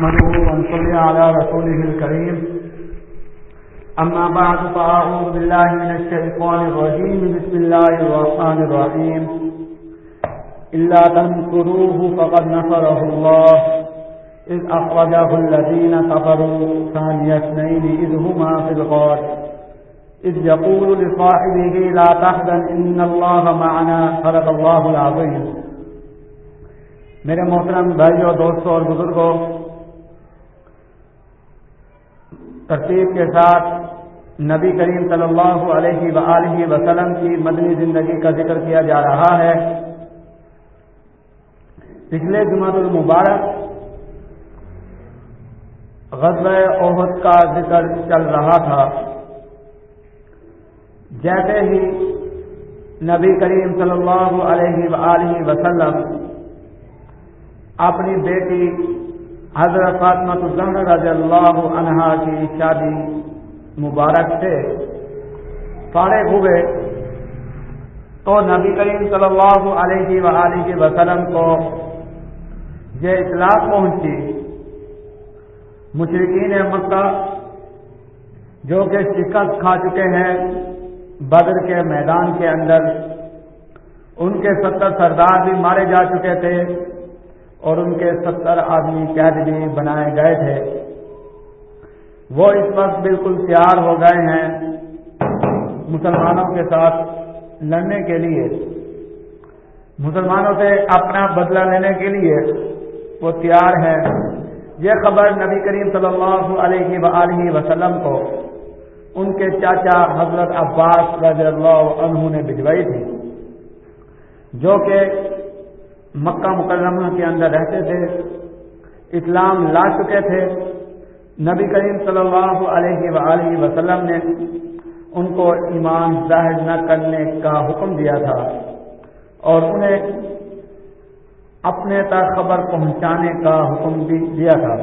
نحمده ونصلي على رسوله الكريم. أما بعد، فأعوذ بالله من الشيطان الرجيم. بسم الله الرحمن الرحيم. إلا تنصروه فقد نصره الله. إذ أخرجه الذين كفروا ثاني اثنين، إذ هما في الغار. إذ يقول لصاحبه، لا تحزن، إن الله معنا. صدق الله العظيم. میرے محترم بھائیوں دوستوں اور بزرگوں ترتیب کے ساتھ نبی کریم صلی اللہ علیہ وآلہ وسلم کی مدنی زندگی کا ذکر کیا جا رہا ہے۔ پچھلے جمعۃ المبارک غزل عہد کا ذکر چل رہا تھا۔ جیسے ہی نبی کریم صلی اللہ علیہ وآلہ وسلم اپنی بیٹی حضرت فاطمت الزہر رضی اللہ عنہا کی شادی مبارک سے فارغ ہوئے تو نبی کریم صلی اللہ علیہ وآلہ وسلم کو یہ اطلاع پہنچی مشرقین مکہ جو کہ شکست کھا چکے ہیں بدر کے میدان کے اندر، ان کے ستر سردار بھی مارے جا چکے تھے۔ اور ان کے ستر آدمی قید بھی بنائے گئے تھے۔ وہ اس وقت بالکل تیار ہو گئے ہیں مسلمانوں کے ساتھ لڑنے کے لیے۔ مسلمانوں سے اپنا بدلہ لینے کے لیے وہ تیار ہیں۔ یہ خبر نبی کریم صلی اللہ علیہ وآلہ وسلم کو ان کے چاچا حضرت عباس رضی اللہ عنہ نے بھجوائی تھی، جو کہ مکہ مکرمہ کے اندر رہتے تھے، اسلام لا چکے تھے۔ نبی کریم صلی اللہ علیہ وآلہ وسلم نے ان کو ایمان ظاہر نہ کرنے کا حکم دیا تھا اور انہیں اپنے تک خبر پہنچانے کا حکم بھی دیا تھا۔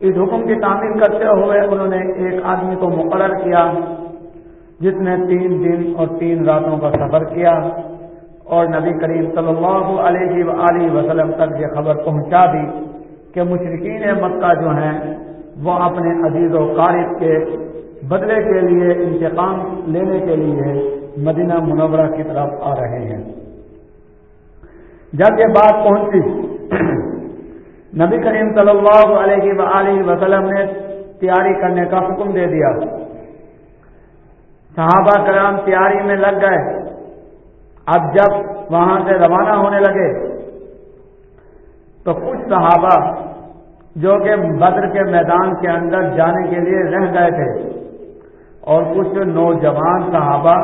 اس حکم کی تعمیر کرتے ہوئے انہوں نے ایک آدمی کو مقرر کیا، جس نے تین دن اور تین راتوں کا سفر کیا۔ اور نبی کریم صلی اللہ علیہ وآلہ وسلم تک یہ خبر پہنچا دی کہ مشرقین مکہ جو ہیں، وہ اپنے عزیز و قارب کے بدلے کے لیے، انتقام لینے کے لیے مدینہ منورہ کی طرف آ رہے ہیں۔ جب یہ بات پہنچی، نبی کریم صلی اللہ علیہ وآلہ وسلم نے تیاری کرنے کا حکم دے دیا۔ صحابہ کرام تیاری میں لگ گئے۔ اب جب وہاں سے روانہ ہونے لگے تو کچھ صحابہ جو کہ بدر کے میدان کے اندر جانے کے لیے رہ گئے تھے اور کچھ نوجوان صحابہ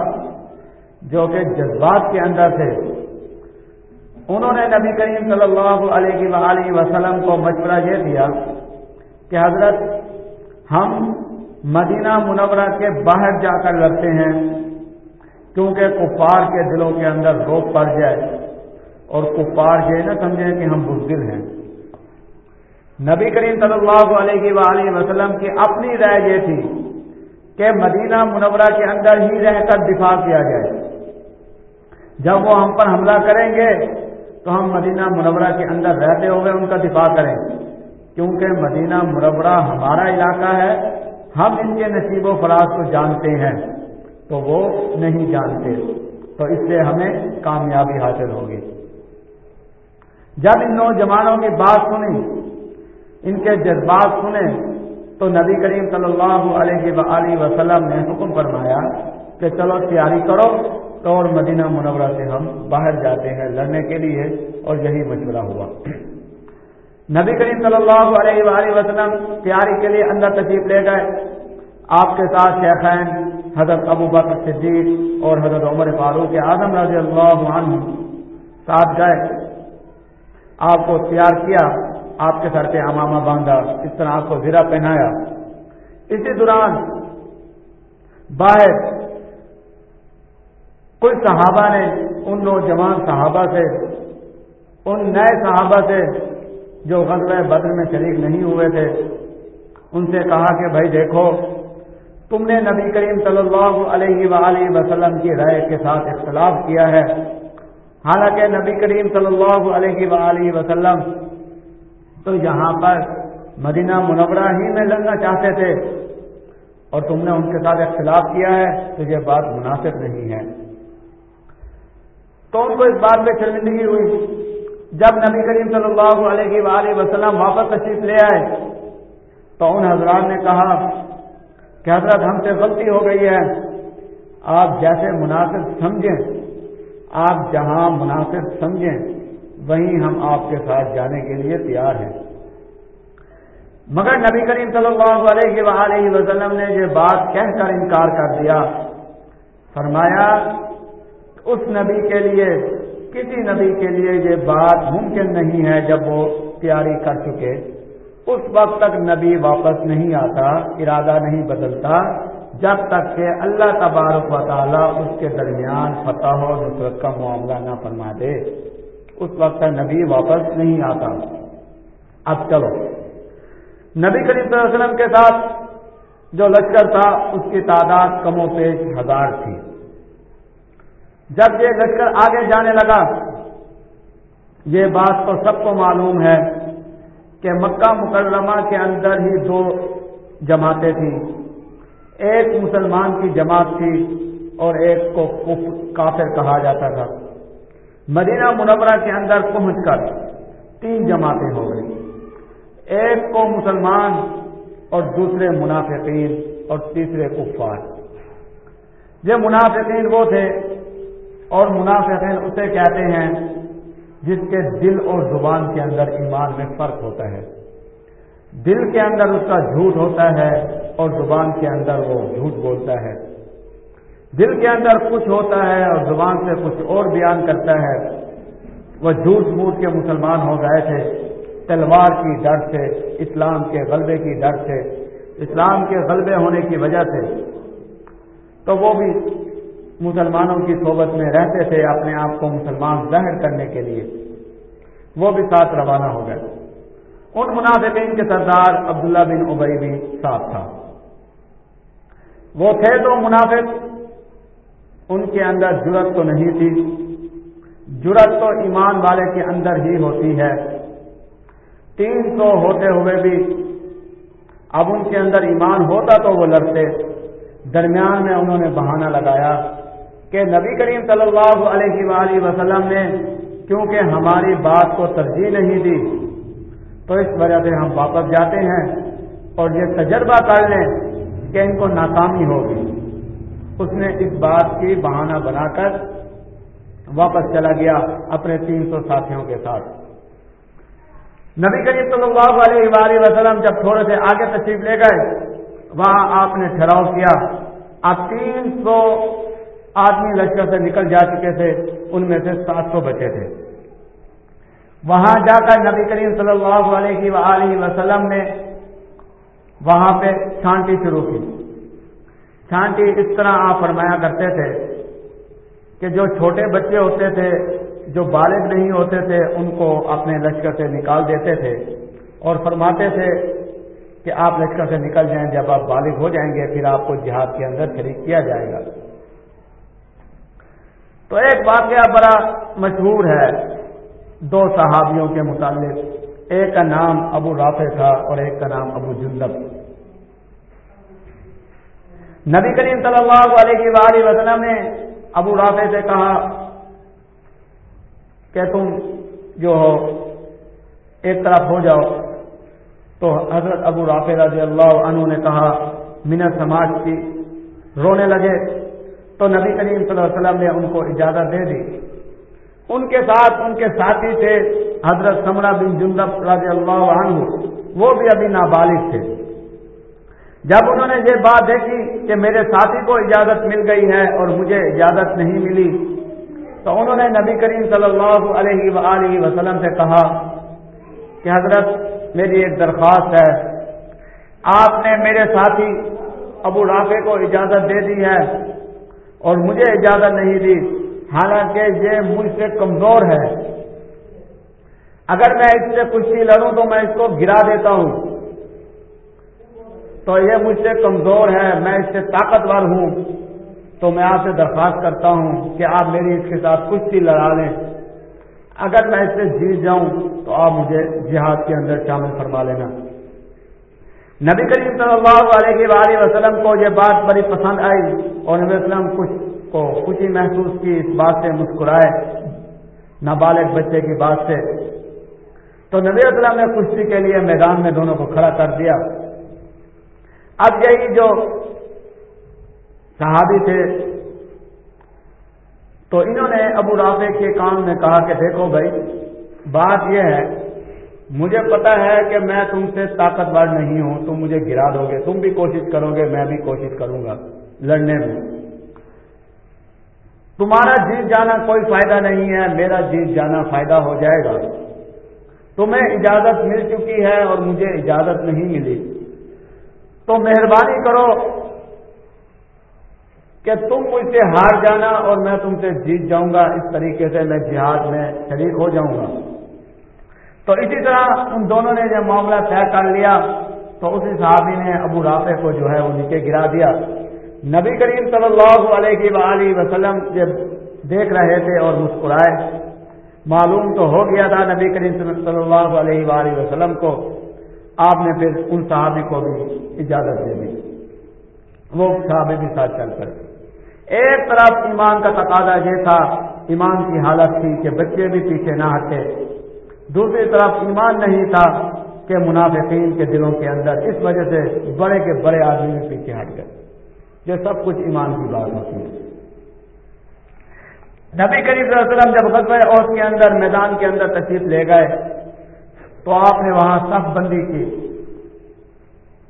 جو کہ جذبات کے اندر تھے، انہوں نے نبی کریم صلی اللہ علیہ وآلہ وسلم کو مشورہ یہ دیا کہ حضرت، ہم مدینہ منورہ کے باہر جا کر لڑتے ہیں۔ کیونکہ کفار کے دلوں کے اندر روک پڑ جائے اور کفار یہ نہ سمجھیں کہ ہم بزدل ہیں۔ نبی کریم صلی اللہ علیہ وآلہ وسلم کی اپنی رائے یہ تھی کہ مدینہ منورہ کے اندر ہی رہ کر دفاع کیا جائے۔ جب وہ ہم پر حملہ کریں گے تو ہم مدینہ منورہ کے اندر رہتے ہوئے ان کا دفاع کریں۔ کیونکہ مدینہ منورہ ہمارا علاقہ ہے، ہم ان کے نصیب و فراز کو جانتے ہیں۔ تو وہ نہیں جانتے۔ تو اس سے ہمیں کامیابی حاصل ہوگی۔ جب ان نوجوانوں کی بات سنی ان کے جذبات سنے تو نبی کریم صلی اللہ علیہ وآلہ وسلم نے حکم فرمایا کہ چلو تیاری کرو تو اور مدینہ منورہ سے ہم باہر جاتے ہیں لڑنے کے لیے، اور یہی مشورہ ہوا۔ نبی کریم صلی اللہ علیہ وآلہ وسلم تیاری کے لیے اندر تشریف لے گئے۔ آپ کے ساتھ شیخین حضرت ابو بکر صدیق اور حضرت عمر فاروق اعظم رضی اللہ عنہ ساتھ گئے۔ آپ کو تیار کیا، آپ کے سر پہ امامہ باندھا، اس طرح آپ کو زیرہ پہنایا۔ اسی دوران باہر کچھ صحابہ نے ان نوجوان صحابہ سے، ان نئے صحابہ سے جو غزل بدر میں شریک نہیں ہوئے تھے، ان سے کہا کہ بھائی دیکھو تم نے نبی کریم صلی اللہ علیہ وآلہ وسلم کی رائے کے ساتھ اختلاف کیا ہے۔ حالانکہ نبی کریم صلی اللہ علیہ وآلہ وسلم تو یہاں پر مدینہ منورہ ہی میں لڑنا چاہتے تھے اور تم نے ان کے ساتھ اختلاف کیا ہے تو یہ بات مناسب نہیں ہے۔ تو ان کو اس بات پہ شرمندگی ہوئی۔ جب نبی کریم صلی اللہ علیہ وآلہ وسلم واپس تشریف لے آئے تو ان حضرات نے کہا کہ حضرت ہم سے غلطی ہو گئی ہے۔ آپ جیسے مناسب سمجھیں، آپ جہاں مناسب سمجھیں، وہیں ہم آپ کے ساتھ جانے کے لیے تیار ہیں۔ مگر نبی کریم صلی اللہ علیہ وآلہ وسلم نے یہ بات کہہ کر انکار کر دیا۔ فرمایا، اس نبی کے لیے، کسی نبی کے لیے یہ بات ممکن نہیں ہے جب وہ تیاری کر چکے۔ اس وقت تک نبی واپس نہیں آتا، ارادہ نہیں بدلتا، جب تک کہ اللہ تبارک و تعالیٰ اس کے درمیان فتح و نصرت کا معاملہ نہ فرما دے۔ اس وقت تک نبی واپس نہیں آتا۔ اب چلو۔ نبی کریم صلی اللہ علیہ وسلم کے ساتھ جو لشکر تھا، اس کی تعداد کم و پیش ہزار تھی۔ جب یہ لشکر آگے جانے لگا، یہ بات تو سب کو معلوم ہے۔ کہ مکہ مکرمہ کے اندر ہی دو جماعتیں تھیں۔ ایک مسلمان کی جماعت تھی اور ایک کو کافر کہا جاتا تھا۔ مدینہ منورہ کے اندر پہنچ کر تین جماعتیں ہو گئی ایک کو مسلمان اور دوسرے منافقین اور تیسرے کفار۔ یہ منافقین وہ تھے اور منافقین اسے کہتے ہیں جس کے دل اور زبان کے اندر ایمان میں فرق ہوتا ہے۔ دل کے اندر اس کا جھوٹ ہوتا ہے اور زبان کے اندر وہ جھوٹ بولتا ہے۔ دل کے اندر کچھ ہوتا ہے اور زبان سے کچھ اور بیان کرتا ہے۔ وہ جھوٹ موٹ کے مسلمان ہو گئے تھے۔ تلوار کی ڈر سے، اسلام کے غلبے کی ڈر سے، اسلام کے غلبے ہونے کی وجہ سے۔ تو وہ بھی مسلمانوں کی صحبت میں رہتے تھے اپنے آپ کو مسلمان ظاہر کرنے کے لیے، وہ بھی ساتھ روانہ ہو گئے۔ ان منافقین کے سردار عبداللہ بن ابئی بھی ساتھ تھا۔ وہ تھے تو منافق، ان کے اندر جرت تو نہیں تھی۔ جرت تو ایمان والے کے اندر ہی ہوتی ہے۔ تین سو ہوتے ہوئے بھی اب ان کے اندر ایمان ہوتا تو وہ لڑتے۔ درمیان میں انہوں نے بہانہ لگایا۔ کہ نبی کریم صلی اللہ علیہ وآلہ وسلم نے کیونکہ ہماری بات کو ترجیح نہیں دی، تو اس وجہ سے ہم واپس جاتے ہیں اور یہ تجربہ کر لیں کہ ان کو ناکامی ہوگی۔ اس نے اس بات کی بہانہ بنا کر واپس چلا گیا اپنے تین سو ساتھیوں کے ساتھ۔ نبی کریم صلی اللہ علیہ وآلہ وسلم جب تھوڑے سے آگے تشریف لے گئے، وہاں آپ نے ٹھہراؤ کیا۔ اب تین سو آدمی لشکر سے نکل جا چکے تھے، ان میں سے سات سو بچے تھے۔ وہاں جا کر نبی کریم صلی اللہ علیہ وآلہ وسلم نے وہاں پہ چھانٹی شروع کی۔ چھانٹی اس طرح آپ فرمایا کرتے تھے کہ جو چھوٹے بچے ہوتے تھے، جو بالغ نہیں ہوتے تھے، ان کو اپنے لشکر سے نکال دیتے تھے اور فرماتے تھے کہ آپ لشکر سے نکل جائیں، جب آپ بالغ ہو جائیں گے، پھر آپ کو جہاد کے اندر شریک کیا جائے گا۔ تو ایک واقعہ بڑا مشہور ہے دو صحابیوں کے متعلق۔ ایک کا نام ابو رافع تھا اور ایک کا نام ابو جندب۔ نبی کریم صلی اللہ علیہ وآلہ وسلم نے ابو رافع سے کہا کہ تم جو ہو، ایک طرف ہو جاؤ۔ تو حضرت ابو رافع رضی اللہ عنہ نے کہا منت سماج کی۔ رونے لگے۔ تو نبی کریم صلی اللہ علیہ وسلم نے ان کو اجازت دے دی۔ ان کے ساتھ ان کے ساتھی تھے، حضرت سمرا بن جندب رضی اللہ عنہ، وہ بھی ابھی نابالغ تھے۔ جب انہوں نے یہ بات دیکھی کہ میرے ساتھی کو اجازت مل گئی ہے اور مجھے اجازت نہیں ملی، تو انہوں نے نبی کریم صلی اللہ علیہ وآلہ وسلم سے کہا کہ حضرت، میری ایک درخواست ہے۔ آپ نے میرے ساتھی ابو رافع کو اجازت دے دی ہے۔ اور مجھے اجازت نہیں دی۔ حالانکہ یہ مجھ سے کمزور ہے۔ اگر میں اس سے کشتی لڑوں تو میں اس کو گرا دیتا ہوں۔ تو یہ مجھ سے کمزور ہے، میں اس سے طاقتور ہوں۔ تو میں آپ سے درخواست کرتا ہوں کہ آپ میری اس کے ساتھ کشتی لڑا لیں۔ اگر میں اس سے جیت جاؤں تو آپ مجھے جہاد کے اندر شامل فرما لینا۔ نبی کریم صلی اللہ علیہ وآلہ وسلم کو یہ بات بڑی پسند آئی اور نبی وسلم کچھ کو خوشی محسوس کی اس بات سے مسکرائے، نابالغ بچے کی بات سے۔ تو نبی وسلم نے کشتی کے لیے میدان میں دونوں کو کھڑا کر دیا۔ اب یہی جو صحابی تھے، تو انہوں نے ابو رافع کے کام میں کہا کہ دیکھو بھائی، بات یہ ہے مجھے پتا ہے کہ میں تم سے طاقتور نہیں ہوں، تم مجھے گرا دو گے، تم بھی کوشش کرو گے، میں بھی کوشش کروں گا لڑنے میں۔ تمہارا جیت جانا کوئی فائدہ نہیں ہے، میرا جیت جانا فائدہ ہو جائے گا۔ تمہیں اجازت مل چکی ہے اور مجھے اجازت نہیں ملی۔ تو مہربانی کرو کہ تم مجھ سے ہار جانا اور میں تم سے جیت جاؤں گا۔ اس طریقے سے میں جہاد میں شریک ہو جاؤں گا۔ تو اسی طرح ان دونوں نے جب معاملہ طے کر لیا، تو اسی صحابی نے ابو رافع کو جو ہے وہ نیچے گرا دیا۔ نبی کریم صلی اللہ علیہ وآلہ وسلم جب دیکھ رہے تھے اور مسکرائے، معلوم تو ہو گیا تھا نبی کریم صلی اللہ علیہ وآلہ وسلم کو۔ آپ نے پھر ان صحابی کو بھی اجازت دے دی۔ وہ صحابی بھی ساتھ چل کر ایک طرف ایمان کا تقاضا یہ تھا، ایمان کی حالت تھی کہ بچے بھی پیچھے نہ ہٹے۔ دوسری طرف ایمان نہیں تھا کہ منافقین کے دلوں کے اندر اس وجہ سے بڑے کے بڑے آدمی پیچھے ہٹ گئے یہ سب کچھ ایمان کی بات ہوتی ہے۔ نبی کریم صلی اللہ علیہ وسلم جب غزوہ اوس کے اندر، میدان کے اندر تشریف لے گئے، تو آپ نے وہاں صف بندی کی،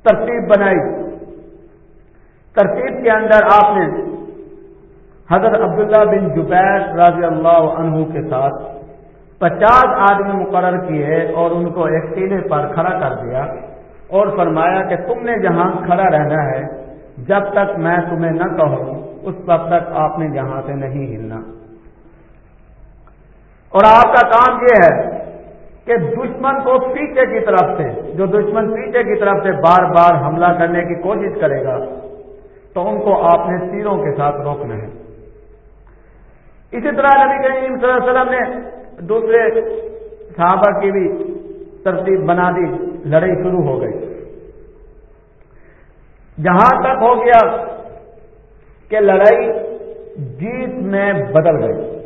ترتیب بنائی۔ ترتیب کے اندر آپ نے حضرت عبداللہ بن جبیر رضی اللہ عنہ کے ساتھ پچاس آدمی مقرر کیے اور ان کو ایک ٹیلے پر کھڑا کر دیا اور فرمایا کہ تم نے جہاں کھڑا رہنا ہے، جب تک میں تمہیں نہ کہوں، اس وقت تک آپ نے جہاں سے نہیں ہلنا۔ اور آپ کا کام یہ ہے کہ دشمن کو پیچھے کی طرف سے، جو دشمن پیچھے کی طرف سے بار بار حملہ کرنے کی کوشش کرے گا، تو ان کو آپ نے تیروں کے ساتھ روکنا ہے۔ اسی طرح نبی کریم صلی اللہ علیہ وسلم نے دوسرے صحابہ کی بھی ترتیب بنا دی، لڑائی شروع ہو گئی۔ جہاں تک ہو گیا کہ لڑائی جیت میں بدل گئی۔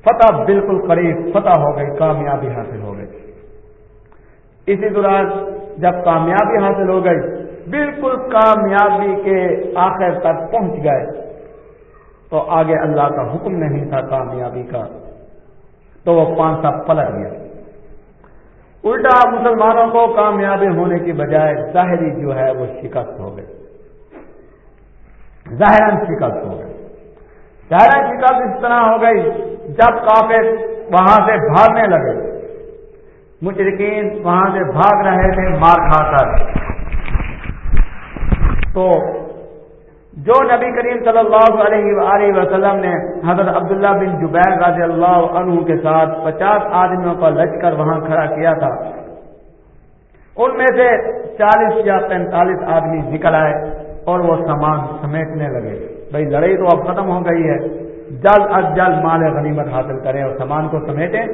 فتح بالکل قریب فتح ہو گئی، کامیابی حاصل ہو گئی۔ اسی دوران جب کامیابی حاصل ہو گئی، بالکل کامیابی کے آخر تک پہنچ گئے۔ تو آگے اللہ کا حکم نہیں تھا کامیابی کا۔ تو وہ پانچ پلٹ گیا۔ الٹا مسلمانوں کو کامیابی ہونے کی بجائے ظاہری جو ہے وہ شکست ہو گئی ظاہر شکست ہو گئی ظاہر شکست اس طرح ہو گئی جب کافی وہاں سے بھاگنے لگے۔ مشرقین وہاں سے بھاگ رہے تھے، مار کھا کر۔ تو جو نبی کریم صلی اللہ علیہ وآلہ وسلم نے حضرت عبداللہ بن جبیر رضی اللہ عنہ کے ساتھ پچاس آدمیوں کا لچ کر وہاں کھڑا کیا تھا، ان میں سے چالیس یا پینتالیس آدمی نکل آئے اور وہ سامان سمیٹنے لگے۔ بھائی، لڑائی تو اب ختم ہو گئی ہے۔ جلد از جلد مال غنیمت حاصل کریں اور سامان کو سمیٹیں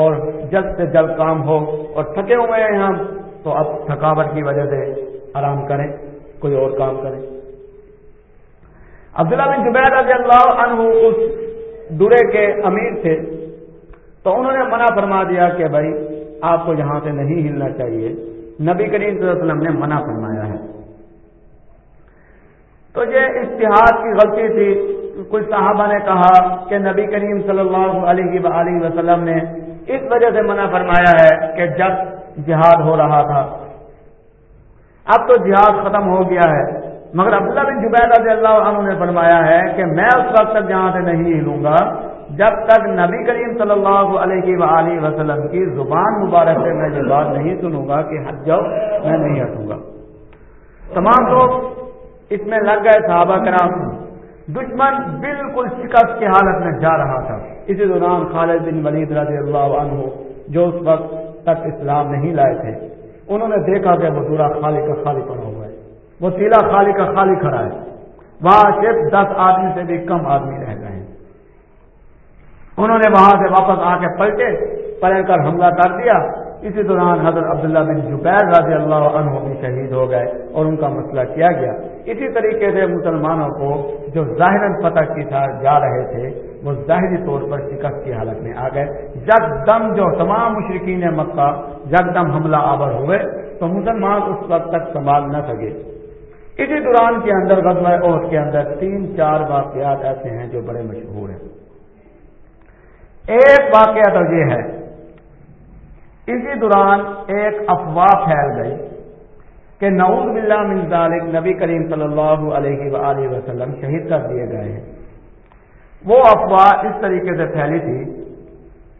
اور جلد سے جلد کام ہو اور تھکے ہوئے ہیں ہم، تو اب تھکاوٹ کی وجہ سے آرام کریں، کوئی اور کام کریں۔ عبداللہ بن جبیر رضی اللہ عنہ اس درے کے امیر تھے۔ تو انہوں نے منع فرما دیا کہ بھائی، آپ کو یہاں سے نہیں ہلنا چاہیے۔ نبی کریم صلی اللہ علیہ وسلم نے منع فرمایا ہے۔ تو یہ اشتہاد کی غلطی تھی۔ کچھ صحابہ نے کہا کہ نبی کریم صلی اللہ علیہ وآلہ وسلم نے اس وجہ سے منع فرمایا ہے کہ جب جہاد ہو رہا تھا، اب تو جہاد ختم ہو گیا ہے۔ مگر عبداللہ بن جبیر رضی اللہ عنہ نے فرمایا ہے کہ میں اس وقت تک جہاں سے نہیں ہلوں گا، جب تک نبی کریم صلی اللہ علیہ وآلہ وسلم کی زبان مبارک سے میں یہ بات نہیں سنوں گا کہ ہٹ جاؤ، میں نہیں ہٹوں گا۔ تمام لوگ اس میں لگ گئے صحابہ کرام۔ دشمن بالکل شکست کی حالت میں جا رہا تھا۔ اسی دوران خالد بن ولید رضی اللہ عنہ جو اس وقت تک اسلام نہیں لائے تھے، انہوں نے دیکھا کہ وہ دورا خالی کا خالی پڑا ہوا۔ وہ تیلا خالی کا خالی کھڑا ہے۔ وہاں صرف دس آدمی سے بھی کم آدمی رہ گئے ہیں۔ انہوں نے وہاں سے واپس آ کے پلٹے، پلٹ کر حملہ کر دیا۔ اسی دوران حضرت عبداللہ بن جبیر رضی اللہ عنہ بھی شہید ہو گئے اور ان کا مسئلہ کیا گیا۔ اسی طریقے سے مسلمانوں کو جو ظاہر فتح کی جا رہے تھے، وہ ظاہری طور پر شکست کی حالت میں آ گئے۔ جگ دم جو تمام مشرقین مکہ، جگ دم حملہ آور ہوئے، تو مسلمان اس وقت تک سنبھال نہ سکے۔ اسی دوران کے اندر غزوہ عہد کے اندر تین چار واقعات ایسے ہیں جو بڑے مشہور ہیں۔ ایک واقعہ تو یہ ہے، اسی دوران ایک افواہ پھیل گئی کہ نعوذ باللہ من ذالک نبی کریم صلی اللہ علیہ وآلہ وسلم شہید کر دیے گئے ہیں۔ وہ افواہ اس طریقے سے پھیلی تھی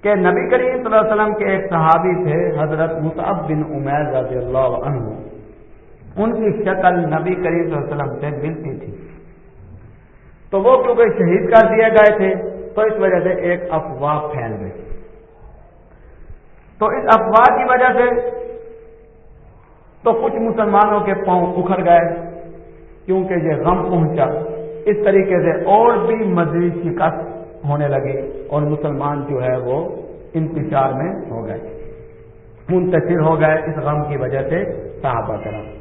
کہ نبی کریم صلی اللہ علیہ وسلم کے ایک صحابی تھے، حضرت مصعب بن عمیر رضی اللہ عنہ۔ ان کی شکل نبی کریم صلی اللہ علیہ وسلم سے ملتی تھی۔ تو وہ کیونکہ شہید کر دیے گئے تھے، تو اس وجہ سے ایک افواہ پھیل گئی۔ تو اس افواہ کی وجہ سے تو کچھ مسلمانوں کے پاؤں اکھڑ گئے، کیونکہ یہ غم پہنچا۔ اس طریقے سے اور بھی مزید شکست ہونے لگی اور مسلمان جو ہے وہ انتشار میں ہو گئے، منتشر ہو گئے اس غم کی وجہ سے صحابہ کرم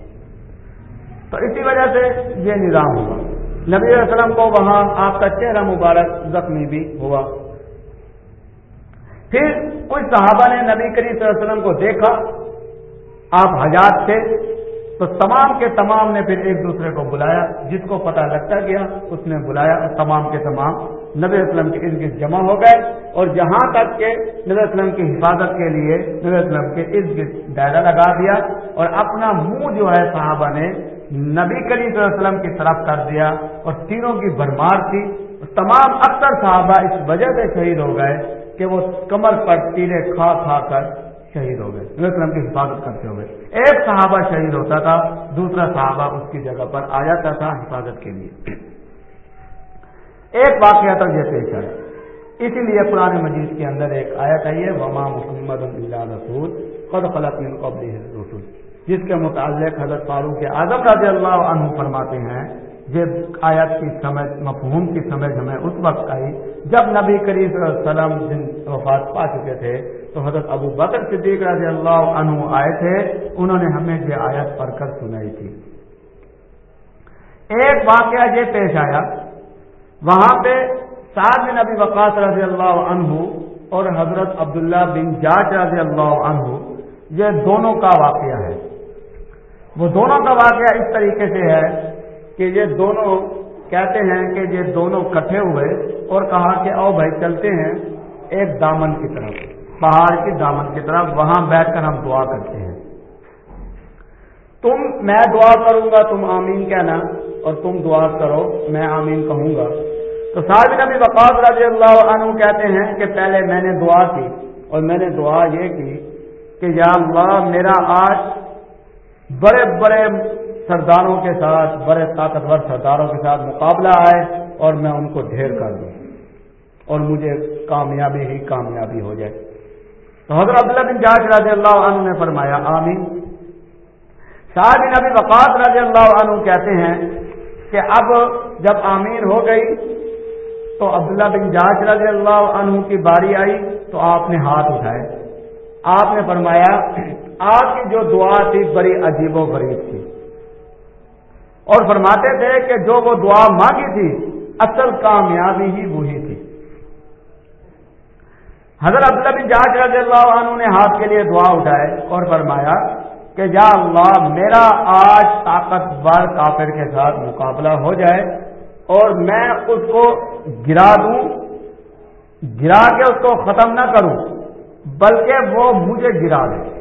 تو اسی وجہ سے یہ نظام ہوا۔ نبی علیہ وسلم کو وہاں آپ کا چہرہ مبارک زخمی بھی ہوا۔ پھر کچھ صحابہ نے نبی کریم صلی اللہ علیہ وسلم کو دیکھا۔ آپ حجات تھے۔ تو تمام کے تمام نے پھر ایک دوسرے کو بلایا، جس کو پتہ لگتا گیا، اس نے بلایا۔ اور تمام کے تمام نبی اسلم کے ارد گرد جمع ہو گئے۔ اور جہاں تک کہ نبی اسلم کی حفاظت کے لیے نبی اسلم کے ارد گرد دائرہ لگا دیا۔ اور اپنا منہ جو ہے صحابہ نے نبی کریم صلی اللہ علیہ وسلم کی طرف کر دیا اور تینوں کی بھرمار تھی۔ تمام اکثر صحابہ اس وجہ سے شہید ہو گئے کہ وہ کمر پر تیرے کھا کھا کر شہید ہو گئے۔ وسلم کی حفاظت کرتے ہوئے۔ ایک صحابہ شہید ہوتا تھا، دوسرا صحابہ اس کی جگہ پر آ جاتا تھا حفاظت کے لیے۔ ایک واقعہ تو یہ پیش ہے اسی لیے قرآن مجید کے اندر ایک آیت ہے، وما محمد اللہ رسول خد خلط قبل رسول جس کے متعلق حضرت فاروق اعظم رضی اللہ عنہ فرماتے ہیں جب آیت کی سمجھ، مفہوم کی سمجھ ہمیں اس وقت آئی جب نبی کریم صلی اللہ علیہ وسلم جن وفات پا چکے تھے، تو حضرت ابو بکر صدیق رضی اللہ عنہ آئے تھے، انہوں نے ہمیں یہ آیت پڑھ کر سنائی تھی۔ ایک واقعہ یہ پیش آیا، وہاں پہ سعد بن نبی وقاص رضی اللہ عنہ اور حضرت عبداللہ بن جاج رضی اللہ عنہ، یہ دونوں کا واقعہ ہے۔ وہ دونوں کا واقعہ اس طریقے سے ہے کہ یہ دونوں کہتے ہیں کہ یہ دونوں کٹھے ہوئے اور کہا کہ او بھائی چلتے ہیں ایک دامن کی طرف، پہاڑ کی دامن کی طرف، وہاں بیٹھ کر ہم دعا کرتے ہیں۔ تم، میں دعا کروں گا، تم آمین کہنا اور تم دعا کرو، میں آمین کہوں گا۔ تو سارے نبی وقاص رضی اللہ عنہ کہتے ہیں کہ پہلے میں نے دعا کی اور میں نے دعا یہ کی کہ یا اللہ، میرا آج بڑے بڑے سرداروں کے ساتھ، بڑے طاقتور سرداروں کے ساتھ مقابلہ آئے اور میں ان کو ڈھیر کر دوں اور مجھے کامیابی ہی کامیابی ہو جائے۔ تو حضرت عبداللہ بن جاج رضی اللہ عنہ نے فرمایا، آمین۔ شاہ بن وقات رضی اللہ عنہ کہتے ہیں کہ اب جب آمین ہو گئی تو عبداللہ بن جاج رضی اللہ عنہ کی باری آئی تو آپ نے ہاتھ اٹھائے۔ آپ نے فرمایا آپ کی جو دعا تھی بڑی عجیب و غریب تھی۔ اور فرماتے تھے کہ جو وہ دعا مانگی تھی، اصل کامیابی ہی وہی تھی۔ حضرت عبداللہ بن جاج رضی اللہ عنہ نے ہاتھ کے لیے دعا اٹھائے اور فرمایا کہ یا اللہ، میرا آج طاقتور کافر کے ساتھ مقابلہ ہو جائے اور میں اس کو گرا دوں، گرا کے اس کو ختم نہ کروں، بلکہ وہ مجھے گرا دے۔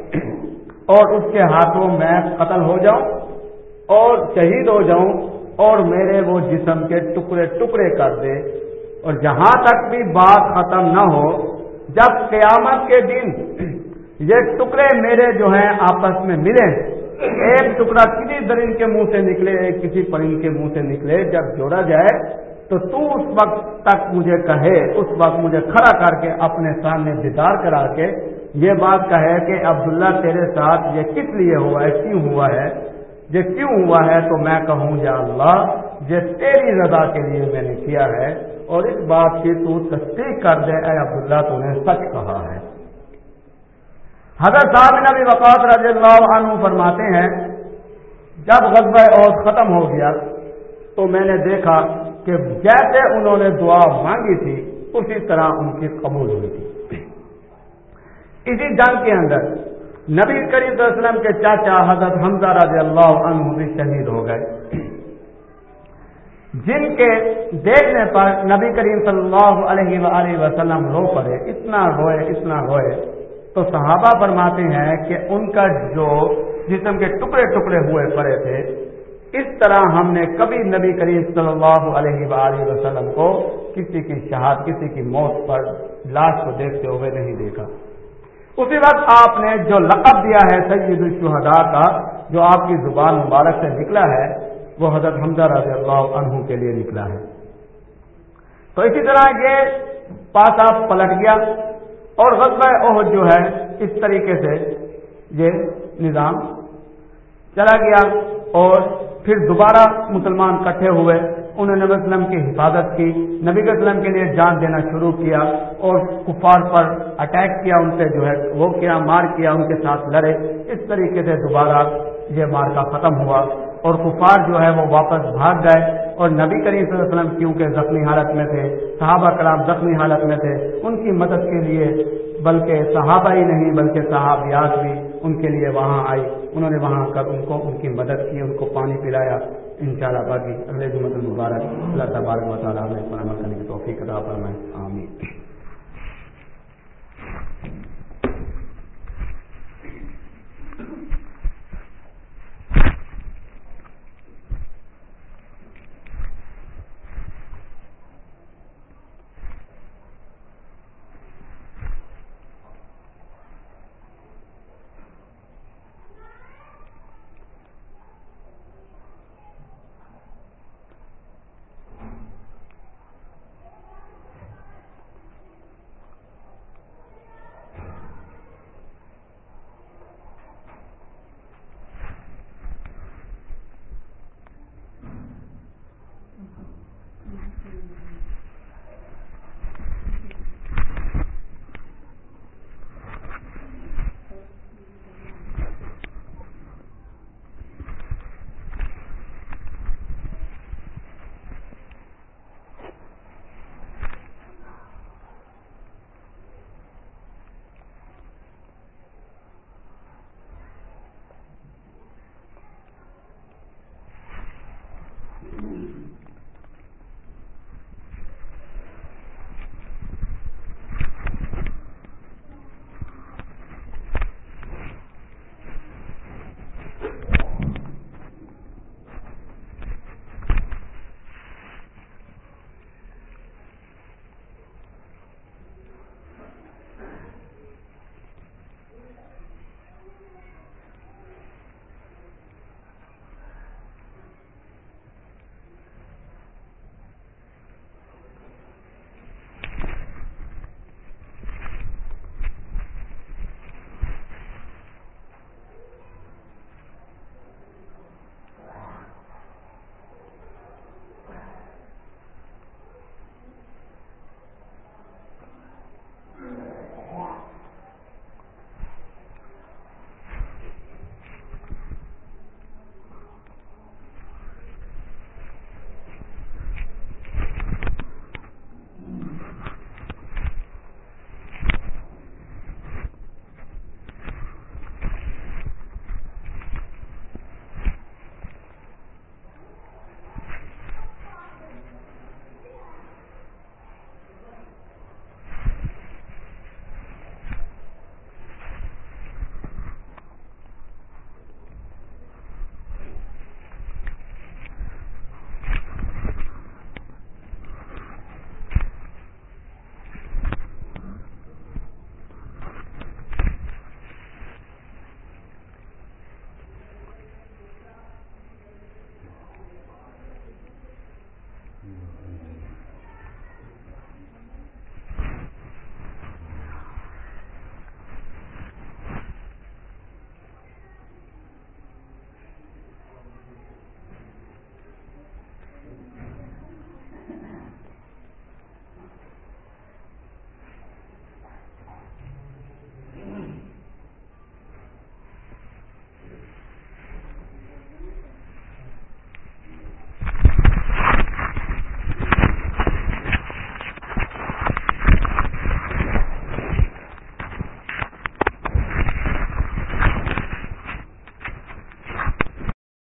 اور اس کے ہاتھوں میں قتل ہو جاؤں اور شہید ہو جاؤں اور میرے وہ جسم کے ٹکڑے ٹکڑے کر دے اور جہاں تک بھی بات ختم نہ ہو، جب قیامت کے دن یہ ٹکڑے میرے جو ہیں آپس میں ملے، ایک ٹکڑا کسی درین کے منہ سے نکلے، ایک کسی پرند کے منہ سے نکلے، جب جوڑا جائے تو تو اس وقت تک مجھے کہے، اس وقت مجھے کھڑا کر کے اپنے سامنے دیدار کرا کے یہ بات کہے کہ عبداللہ تیرے ساتھ یہ کس لیے ہوا ہے؟ کیوں ہوا ہے؟ یہ کیوں ہوا ہے؟ تو میں کہوں یا اللہ، یہ تیری رضا کے لیے میں نے کیا ہے۔ اور اس بات کی تو تصدیق کر دے، اے عبداللہ تو نے سچ کہا ہے۔ حضرت صاحب نبی وقات رضی اللہ عنہ فرماتے ہیں، جب غزب اور ختم ہو گیا تو میں نے دیکھا کہ جیسے انہوں نے دعا مانگی تھی، اسی طرح ان کی قبول ہوئی تھی۔ اسی جنگ کے اندر نبی کریم صلی اللہ علیہ وسلم کے چاچا حضرت حمزہ رضی اللہ عنہ بھی شہید ہو گئے۔ جن کے دیکھنے پر نبی کریم صلی اللہ علیہ وآلہ وسلم رو پڑے، اتنا روئے اتنا روئے۔ تو صحابہ فرماتے ہیں کہ ان کا جو جسم کے ٹکڑے ٹکڑے ہوئے پڑے تھے، اس طرح ہم نے کبھی نبی کریم صلی اللہ علیہ وآلہ وسلم کو کسی کی شہاد کسی کی موت پر لاش کو دیکھتے ہوئے نہیں دیکھا۔ اسی وقت آپ نے جو لقب دیا ہے سید الشہداء کا، جو آپ کی زبان مبارک سے نکلا ہے، وہ حضرت حمزہ رضی اللہ عنہ کے لیے نکلا ہے۔ تو اسی طرح یہ پاسا پلٹ گیا اور غزبہ عہد جو ہے، اس طریقے سے یہ نظام چلا گیا اور پھر دوبارہ مسلمان کٹھے ہوئے۔ انہوں نے نبی وسلم کی حفاظت کی، نبی وسلم کے لیے جان دینا شروع کیا اور کفار پر اٹیک کیا، ان سے جو ہے وہ کیا، مار کیا، ان کے ساتھ لڑے۔ اس طریقے سے دوبارہ یہ مارکا ختم ہوا اور کفار جو ہے وہ واپس بھاگ گئے اور نبی کریم صلی اللہ علیہ وسلم کیونکہ زخمی حالت میں تھے، صحابہ کرام زخمی حالت میں تھے، ان کی مدد کے لیے بلکہ صحابہ ہی نہیں، بلکہ صحابیات بھی ان کے لیے وہاں آئی انہوں نے وہاں کر ان کو، ان کی مدد کی، ان کو پانی پلایا۔ انشاءاللہ باقی اگلے جمعت المبارک اللہ تبارک و تعالیٰ کرنے کی توفیق عطا فرمائے، آمین۔